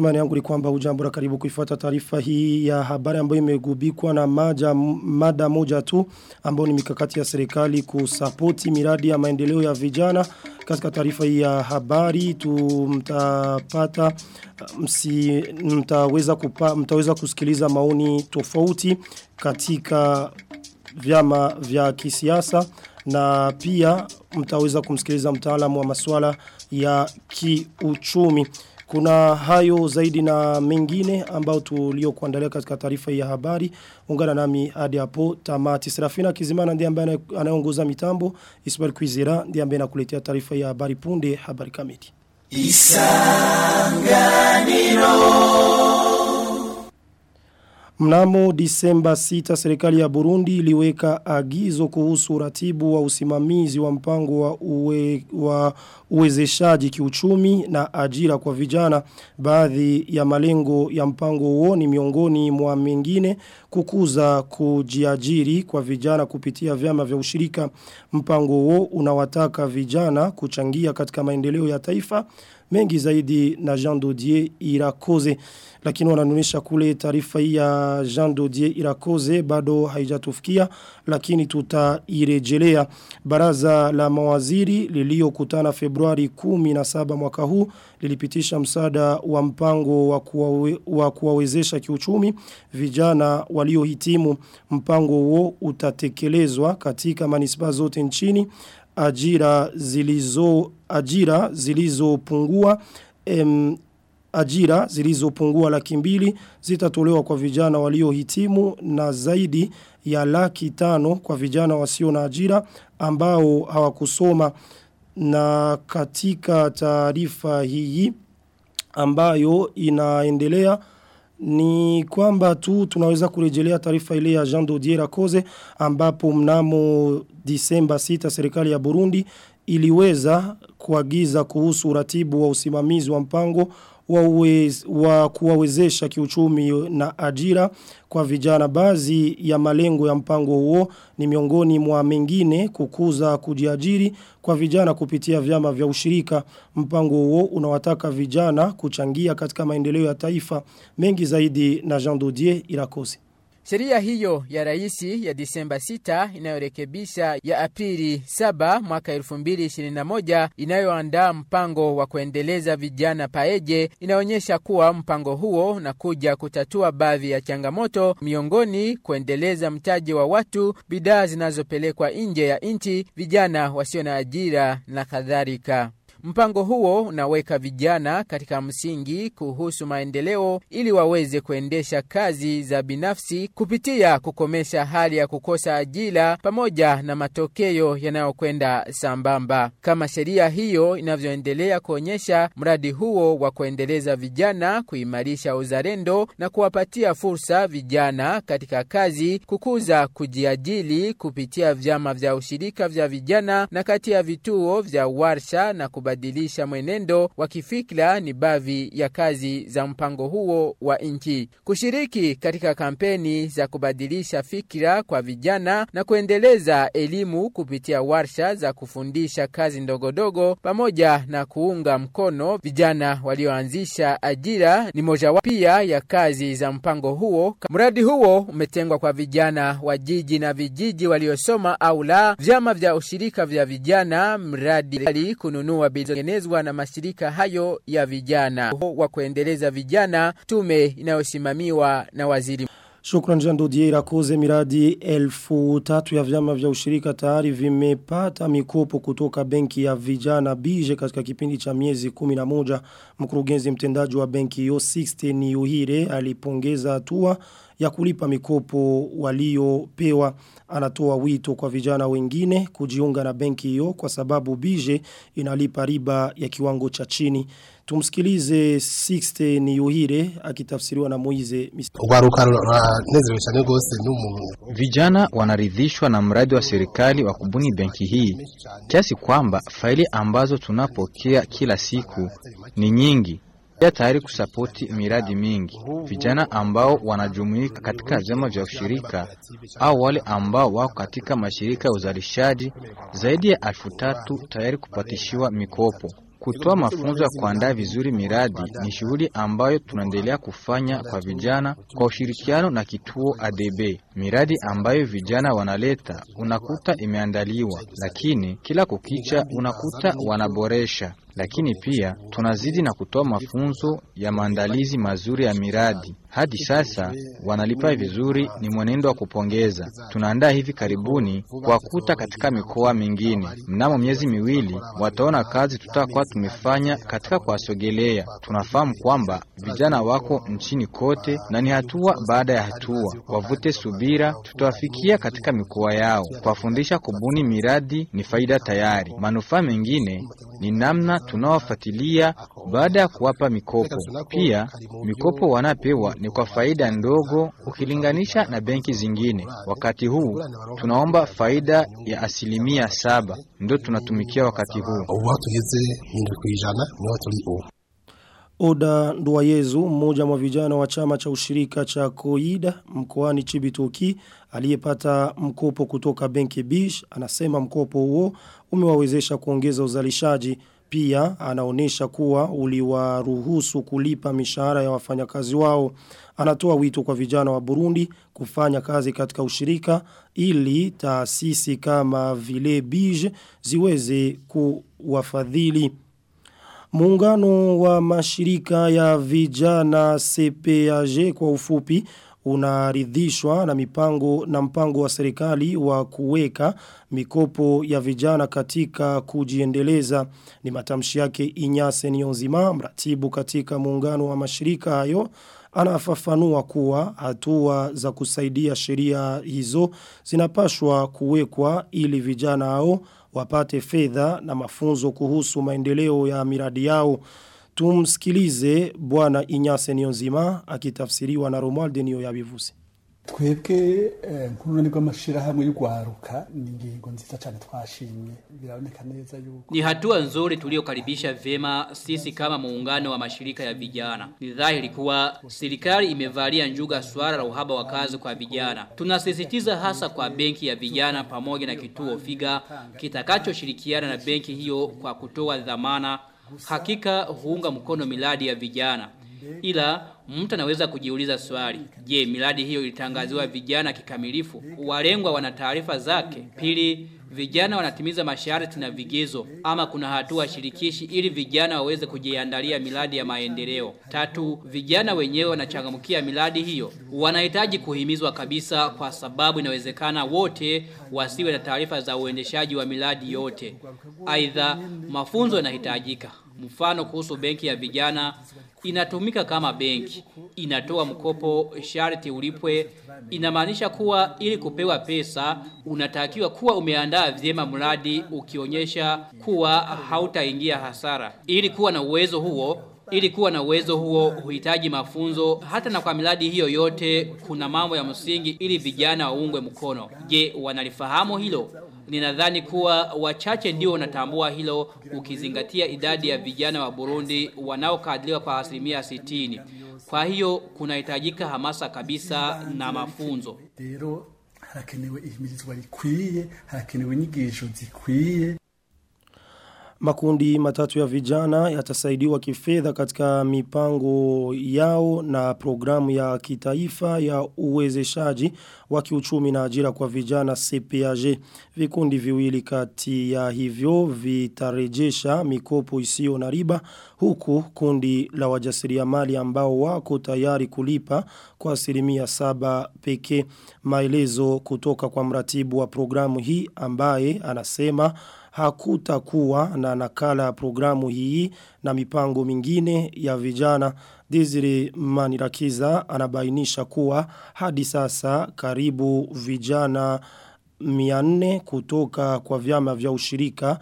Matumani yangu ni kwamba ujambo na karibu kuifuata taarifa hii ya habari ambayo imegubikwa na maja, mada moja tu ambayo ni mikakati ya serikali kusapoti miradi ya maendeleo ya vijana. Katika taarifa hii ya habari tumtapata msi, mtaweza, kupa, mtaweza kusikiliza maoni tofauti katika vyama vya kisiasa na pia mtaweza kumsikiliza mtaalamu wa masuala ya kiuchumi. Kuna hayo zaidi na mengine ambao tuliokuandalia katika taarifa ya habari. Ungana nami hadi hapo tamati. Serafina Kizimana ndiye ambaye anayeongoza mitambo. Ismail Kwizera ndiye ambaye anakuletea taarifa ya habari punde habari kamili. Isanganiro Mnamo Disemba 6 serikali ya Burundi iliweka agizo kuhusu uratibu wa usimamizi wa mpango wa, uwe, wa uwezeshaji kiuchumi na ajira kwa vijana. Baadhi ya malengo ya mpango huo ni miongoni mwa mengine kukuza kujiajiri kwa vijana kupitia vyama vya ushirika. Mpango huo unawataka vijana kuchangia katika maendeleo ya taifa mengi zaidi na Jean Dodier Irakoze. Lakini wananunisha kule taarifa ya Jean Dodier Irakoze bado haijatufikia lakini tutairejelea. Baraza la mawaziri liliokutana Februari 17 mwaka huu lilipitisha msaada wa mpango wa, wa kuwawezesha kiuchumi vijana waliohitimu. Mpango huo utatekelezwa katika manispa zote nchini ajira zilizo ajira zilizopungua ajira zilizopungua laki mbili zitatolewa kwa vijana waliohitimu na zaidi ya laki tano kwa vijana wasio na ajira ambao hawakusoma. Na katika taarifa hii ambayo inaendelea ni kwamba tu tunaweza kurejelea taarifa ile ya Jean Dodier Koze ambapo mnamo Disemba 6 serikali ya Burundi iliweza kuagiza kuhusu uratibu wa usimamizi wa mpango wa, wa kuwawezesha kiuchumi na ajira kwa vijana. Baadhi ya malengo ya mpango huo ni miongoni mwa mengine kukuza kujiajiri kwa vijana kupitia vyama vya ushirika. Mpango huo unawataka vijana kuchangia katika maendeleo ya taifa. Mengi zaidi na Jean Dodier Irakosi Sheria hiyo ya raisi ya Disemba 6 inayorekebisha ya Aprili 7 mwaka 2021 inayoandaa mpango wa kuendeleza vijana paeje inaonyesha kuwa mpango huo unakuja kutatua baadhi ya changamoto miongoni kuendeleza mtaji wa watu, bidhaa zinazopelekwa nje ya nchi, vijana wasio na ajira na kadhalika. Mpango huo unaweka vijana katika msingi kuhusu maendeleo ili waweze kuendesha kazi za binafsi kupitia kukomesha hali ya kukosa ajira pamoja na matokeo yanayokwenda sambamba. Kama sheria hiyo inavyoendelea kuonyesha, mradi huo wa kuendeleza vijana, kuimarisha uzalendo na kuwapatia fursa vijana katika kazi, kukuza kujiajili kupitia vyama vya ushirika vya vijana na kati ya vituo vya warsha na kubadilisha mwenendo wa kifikra ni baadhi ya kazi za mpango huo wa nchi. Kushiriki katika kampeni za kubadilisha fikira kwa vijana na kuendeleza elimu kupitia warsha za kufundisha kazi ndogondogo pamoja na kuunga mkono vijana walioanzisha ajira ni mojawapo pia ya kazi za mpango huo. Mradi huo umetengwa kwa vijana wa jiji na vijiji waliosoma au la, vyama vya ushirika vya vijana, mradi kununua tengenezwa na mashirika hayo ya vijana. Wa kuendeleza vijana, tume inayosimamiwa na waziri Shukran Jean Dodier Irakoze. Miradi elfu tatu ya vyama vya ushirika tayari vimepata mikopo kutoka benki ya vijana bije katika kipindi cha miezi 11 mkurugenzi mtendaji wa benki hiyo 60 ni Uhire alipongeza hatua ya kulipa mikopo waliopewa. Anatoa wito kwa vijana wengine kujiunga na benki hiyo kwa sababu bije inalipa riba ya kiwango cha chini tumsikilize 60 ni Yuhire akitafsiriwa na Moize Vijana wanaridhishwa na mradi wa serikali wa kubuni benki hii kiasi kwamba faili ambazo tunapokea kila siku ni nyingi pia tayari kusapoti miradi mingi. Vijana ambao wanajumuika katika vyama vya ushirika au wale ambao wako katika mashirika ya uzalishaji zaidi ya elfu tatu tayari kupatishiwa mikopo. Kutoa mafunzo ya kuandaa vizuri miradi ni shughuli ambayo tunaendelea kufanya kwa vijana kwa ushirikiano na kituo ADB. Miradi ambayo vijana wanaleta unakuta imeandaliwa, lakini kila kukicha unakuta wanaboresha. Lakini pia tunazidi na kutoa mafunzo ya maandalizi mazuri ya miradi. Hadi sasa wanalipa vizuri, ni mwenendo wa kupongeza. Tunaandaa hivi karibuni kuwakuta katika mikoa mingine. Mnamo miezi miwili wataona kazi tutakuwa tumefanya katika kuwasogelea. Tunafahamu kwamba vijana wako nchini kote na ni hatua baada ya hatua, wavute subira, tutawafikia katika mikoa yao. Kuwafundisha kubuni miradi ni faida tayari. Manufaa mengine ni namna tunawafuatilia baada ya kuwapa mikopo. Pia mikopo wanapewa ni kwa faida ndogo ukilinganisha na benki zingine. Wakati huu tunaomba faida ya asilimia saba ndio tunatumikia wakati huu. Oda Nduwayezu, mmoja mwa vijana wa chama cha ushirika cha Koida mkoani Chibitoki aliyepata mkopo kutoka benki Bish, anasema mkopo huo umewawezesha kuongeza uzalishaji. Pia anaonesha kuwa uliwaruhusu kulipa mishahara ya wafanyakazi wao. Anatoa wito kwa vijana wa Burundi kufanya kazi katika ushirika ili taasisi kama vile Bij ziweze kuwafadhili. Muungano wa mashirika ya vijana CPAG kwa ufupi unaridhishwa na mipango na mpango wa serikali wa kuweka mikopo ya vijana katika kujiendeleza ni matamshi yake Inyase Nyonzima mratibu katika muungano wa mashirika hayo anafafanua kuwa hatua za kusaidia sheria hizo zinapashwa kuwekwa ili vijana hao wapate fedha na mafunzo kuhusu maendeleo ya miradi yao. Tumsikilize bwana Inyase Nionzima akitafsiriwa na Romuald Niyo yabivuze. twebwe nk'urunani rw'amashirahamwe y'urwaruka ni ingingo nziza cyane twashimye biraboneka neza yuko Ni hatua nzuri tuliyokaribisha vyema sisi kama muungano wa mashirika ya vijana. Ni dhahiri kuwa serikali imevalia njuga swala la uhaba wa kazi kwa vijana. Tunasisitiza hasa kwa benki ya vijana pamoja na kituo Figa kitakachoshirikiana na benki hiyo kwa kutoa dhamana. Hakika huunga mkono miradi ya vijana. Ila mtu anaweza kujiuliza swali, je, miradi hiyo ilitangaziwa vijana kikamilifu? Walengwa wana taarifa zake? Pili, vijana wanatimiza masharti na vigezo ama kuna hatua shirikishi ili vijana waweze kujiandalia miradi ya maendeleo. Tatu, vijana wenyewe wanachangamkia miradi hiyo. Wanahitaji kuhimizwa kabisa kwa sababu inawezekana wote wasiwe na taarifa za uendeshaji wa miradi yote. Aidha, mafunzo yanahitajika. Mfano kuhusu benki ya vijana inatumika kama benki. Inatoa mkopo sharti ulipwe. Inamaanisha kuwa ili kupewa pesa unatakiwa kuwa umeandaa vyema mradi ukionyesha kuwa hautaingia hasara. Ili kuwa na uwezo huo ili kuwa na uwezo huo huhitaji mafunzo hata na kwa miradi hiyo yote kuna mambo ya msingi ili vijana waungwe mkono. Je, wanalifahamu hilo? Ninadhani kuwa wachache ndio wanatambua hilo ukizingatia idadi ya vijana wa Burundi wanaokadiriwa kwa asilimia sitini. Kwa hiyo kunahitajika hamasa kabisa na mafunzo. harakenewe ihimirizwa rikwiye harakenewe inyigisho zikwiye Makundi matatu ya vijana yatasaidiwa kifedha katika mipango yao na programu ya kitaifa ya uwezeshaji wa kiuchumi na ajira kwa vijana CPAG. Vikundi viwili kati ya hivyo vitarejesha mikopo isiyo na riba huku kundi la wajasiriamali ambao wako tayari kulipa kwa asilimia saba pekee. Maelezo kutoka kwa mratibu wa programu hii ambaye anasema hakutakuwa na nakala ya programu hii na mipango mingine ya vijana. Diziri Manirakiza anabainisha kuwa hadi sasa karibu vijana 400 kutoka kwa vyama vya ushirika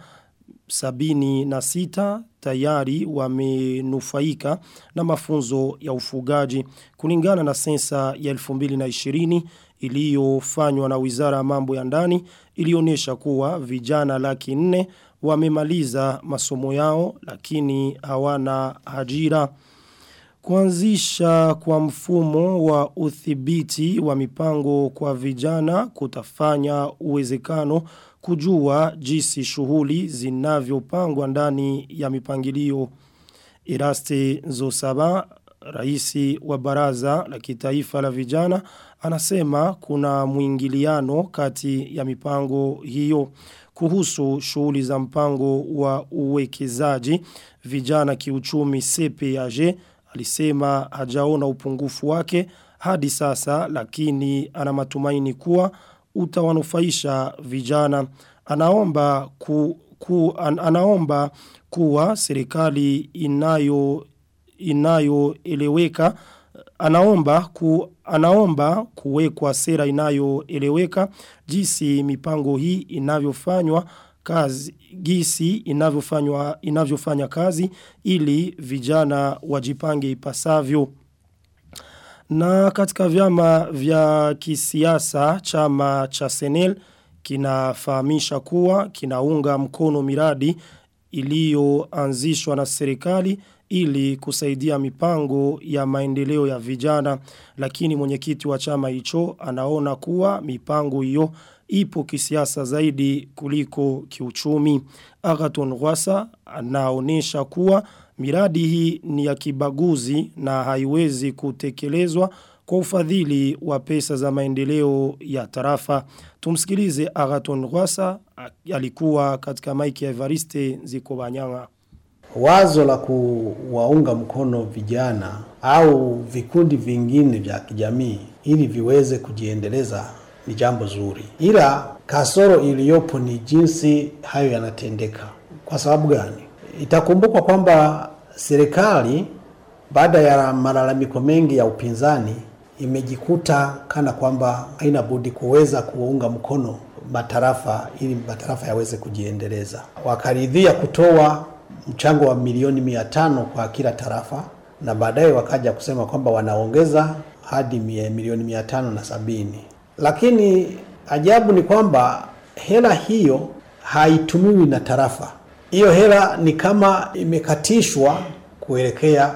sabini na sita tayari wamenufaika na mafunzo ya ufugaji. Kulingana na sensa ya 2020 iliyofanywa na wizara ya mambo ya ndani ilionyesha kuwa vijana laki nne wamemaliza masomo yao lakini hawana ajira. Kuanzisha kwa mfumo wa uthibiti wa mipango kwa vijana kutafanya uwezekano kujua jinsi shughuli zinavyopangwa ndani ya mipangilio Eraste Zosaba Raisi wa baraza la kitaifa la vijana anasema kuna mwingiliano kati ya mipango hiyo kuhusu shughuli za mpango wa uwekezaji. Vijana kiuchumi CPAG alisema hajaona upungufu wake hadi sasa lakini ana matumaini kuwa utawanufaisha vijana. Anaomba ku, ku, an, anaomba kuwa serikali inayo inayoeleweka anaomba ku, anaomba kuwekwa sera inayoeleweka jinsi mipango hii inavyofanywa kazi gisi inavyofanywa inavyofanya kazi ili vijana wajipange ipasavyo. Na katika vyama vya kisiasa chama cha Senel kinafahamisha kuwa kinaunga mkono miradi iliyoanzishwa na serikali ili kusaidia mipango ya maendeleo ya vijana lakini mwenyekiti wa chama hicho anaona kuwa mipango hiyo ipo kisiasa zaidi kuliko kiuchumi Agaton Rwasa anaonesha kuwa miradi hii ni ya kibaguzi na haiwezi kutekelezwa kwa ufadhili wa pesa za maendeleo ya tarafa. Tumsikilize Agaton Rwasa alikuwa katika maiki ya Evariste Zikobanyanga. Wazo la kuwaunga mkono vijana au vikundi vingine vya kijamii ili viweze kujiendeleza ni jambo zuri, ila kasoro iliyopo ni jinsi hayo yanatendeka. Kwa sababu gani? Itakumbukwa kwamba serikali baada ya malalamiko mengi ya upinzani imejikuta kana kwamba haina budi kuweza kuunga mkono matarafa ili matarafa yaweze kujiendeleza. Wakaridhia kutoa mchango wa milioni mia tano kwa kila tarafa na baadaye wakaja kusema kwamba wanaongeza hadi milioni mia tano na sabini. Lakini ajabu ni kwamba hela hiyo haitumiwi na tarafa. Hiyo hela ni kama imekatishwa kuelekea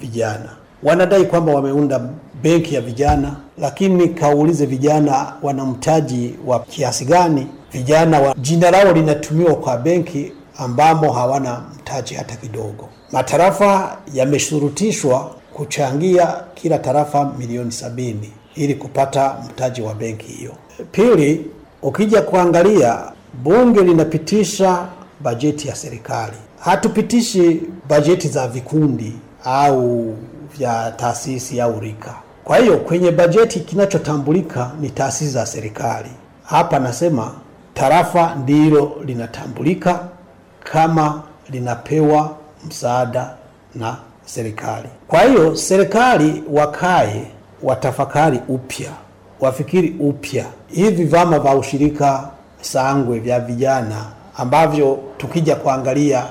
vijana. Wanadai kwamba wameunda benki ya vijana, lakini kaulize vijana wana mtaji wa kiasi gani? Vijana wa jina lao linatumiwa kwa benki ambamo hawana mtaji hata kidogo. Matarafa yameshurutishwa kuchangia kila tarafa milioni sabini ili kupata mtaji wa benki hiyo. Pili, ukija kuangalia bunge linapitisha bajeti ya serikali, hatupitishi bajeti za vikundi au vya taasisi au rika. Kwa hiyo kwenye bajeti kinachotambulika ni taasisi za serikali. Hapa nasema tarafa ndilo linatambulika kama linapewa msaada na serikali. Kwa hiyo serikali wakae watafakari upya, wafikiri upya hivi vyama vya ushirika sangwe vya vijana ambavyo tukija kuangalia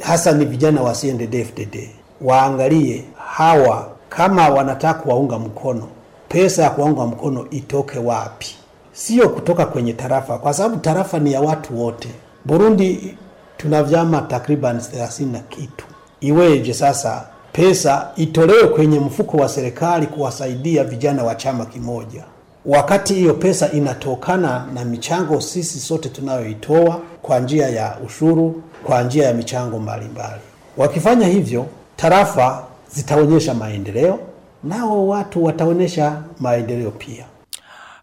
hasa ni vijana wa CNDD-FDD waangalie hawa kama wanataka kuwaunga mkono, pesa ya kuwaunga mkono itoke wapi? Sio kutoka kwenye tarafa, kwa sababu tarafa ni ya watu wote. Burundi tuna vyama takriban 30 na kitu. Iweje sasa pesa itolewe kwenye mfuko wa serikali kuwasaidia vijana wa chama kimoja, wakati hiyo pesa inatokana na michango sisi sote tunayoitoa kwa njia ya ushuru, kwa njia ya michango mbalimbali. Wakifanya hivyo, tarafa zitaonyesha maendeleo, nao watu wataonyesha maendeleo pia.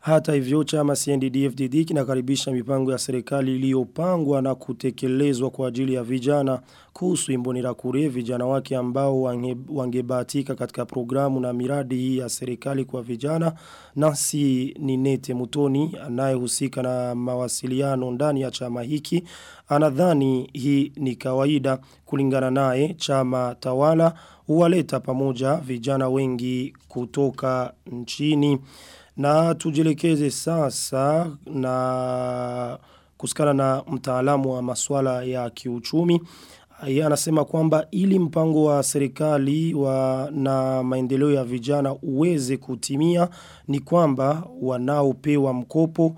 Hata hivyo chama CNDD-FDD kinakaribisha mipango ya serikali iliyopangwa na kutekelezwa kwa ajili ya vijana. Kuhusu imbonera kure vijana wake ambao wange, katika programu na miradi hii ya serikali kwa vijana nasi Ninete Mutoni anayehusika na mawasiliano ndani ya chama hiki. Anadhani hii ni kawaida. Kulingana naye chama tawala huwaleta pamoja vijana wengi kutoka nchini na tujielekeze sasa na kusikana na mtaalamu wa maswala ya kiuchumi. Yeye anasema kwamba ili mpango wa serikali wa na maendeleo ya vijana uweze kutimia ni kwamba wanaopewa mkopo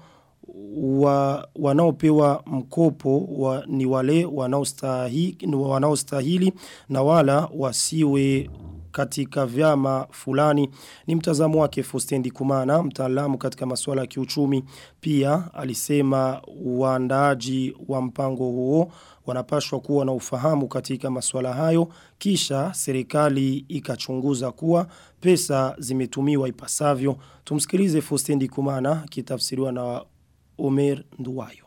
wa, wanaopewa mkopo wa, ni wale wanaostahili, wanaostahili na wala wasiwe katika vyama fulani. Ni mtazamo wake Fostendi Kumana mtaalamu katika masuala ya kiuchumi. Pia alisema uandaji wa mpango huo wanapashwa kuwa na ufahamu katika masuala hayo kisha serikali ikachunguza kuwa pesa zimetumiwa ipasavyo. Tumsikilize Fostendi Kumana kitafsiriwa na Omer Nduwayo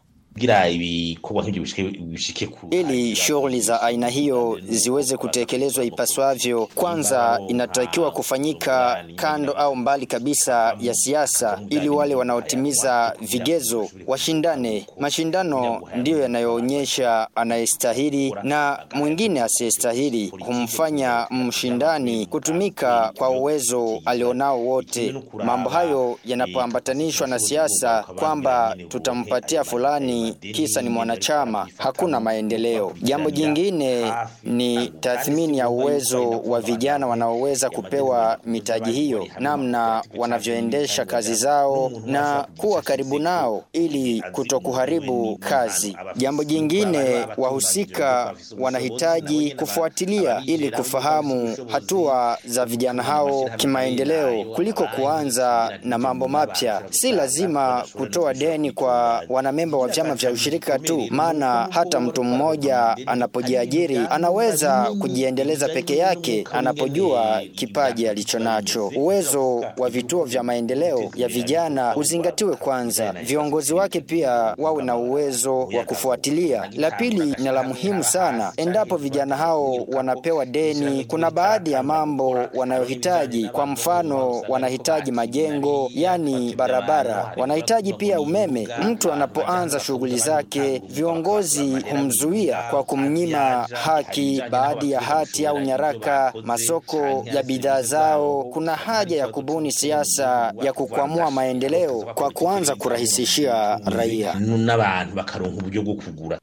ili shughuli za aina hiyo ziweze kutekelezwa ipaswavyo, kwanza inatakiwa kufanyika kando au mbali kabisa ya siasa, ili wale wanaotimiza vigezo washindane. Mashindano ndiyo yanayoonyesha anayestahili na mwingine asiyestahili, humfanya mshindani kutumika kwa uwezo alionao wote. Mambo hayo yanapoambatanishwa na siasa, kwamba tutampatia fulani kisa ni mwanachama, hakuna maendeleo. Jambo jingine ni tathmini ya uwezo wa vijana wanaoweza kupewa mitaji hiyo, namna wanavyoendesha kazi zao na kuwa karibu nao ili kutokuharibu kazi. Jambo jingine, wahusika wanahitaji kufuatilia ili kufahamu hatua za vijana hao kimaendeleo kuliko kuanza na mambo mapya. Si lazima kutoa deni kwa wanamemba wa vyama vya ushirika tu, maana hata mtu mmoja anapojiajiri anaweza kujiendeleza peke yake anapojua kipaji alichonacho. Uwezo wa vituo vya maendeleo ya vijana uzingatiwe kwanza, viongozi wake pia wawe na uwezo wa kufuatilia. La pili na la muhimu sana, endapo vijana hao wanapewa deni, kuna baadhi ya mambo wanayohitaji. Kwa mfano, wanahitaji majengo, yani barabara, wanahitaji pia umeme. Mtu anapoanza shughuli zake, viongozi humzuia kwa kumnyima haki baadhi ya hati au nyaraka, masoko ya bidhaa zao. Kuna haja ya kubuni siasa ya kukwamua maendeleo kwa kuanza kurahisishia raia n'abantu bakaronka uburyo bwo kugura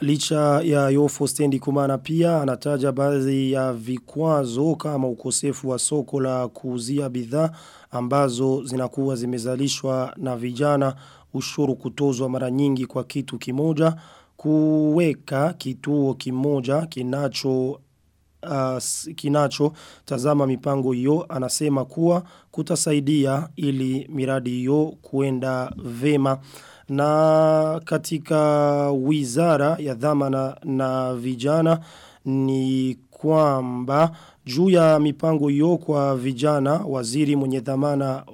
Licha ya Yofo Stendi Kumana pia anataja baadhi ya vikwazo kama ukosefu wa soko la kuuzia bidhaa ambazo zinakuwa zimezalishwa na vijana ushuru kutozwa mara nyingi kwa kitu kimoja kuweka kituo kimoja kinacho uh, kinacho tazama mipango hiyo. Anasema kuwa kutasaidia ili miradi hiyo kuenda vema. Na katika wizara ya dhamana na vijana ni kwamba juu ya mipango hiyo kwa vijana waziri mwenye dhamana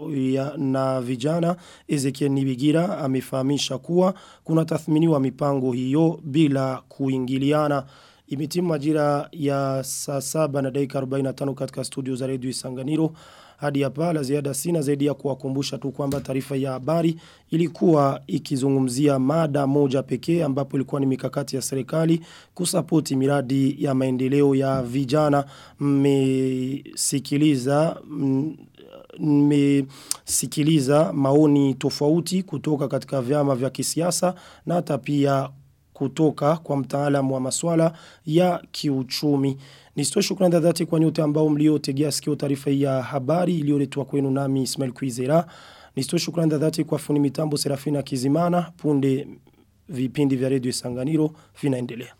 na vijana Ezekiel Nibigira amefahamisha kuwa kuna tathminiwa mipango hiyo bila kuingiliana. Imetimu majira ya saa saba na dakika 45 katika studio za redio Isanganiro hadi hapa. La ziada sina zaidi ya kuwakumbusha tu kwamba taarifa ya habari ilikuwa ikizungumzia mada moja pekee ambapo ilikuwa ni mikakati ya serikali kusapoti miradi ya maendeleo ya vijana. Mmesikiliza mmesikiliza maoni tofauti kutoka katika vyama vya kisiasa na hata pia kutoka kwa mtaalamu wa masuala ya kiuchumi. Nisitoe shukrani za dhati kwa nyote ambao mliotegea sikio taarifa ya habari iliyoletwa kwenu nami Ismail Kuizera. Nisitoe shukrani za dhati kwa fundi mitambo Serafina Kizimana punde vipindi vya redio Sanganiro vinaendelea.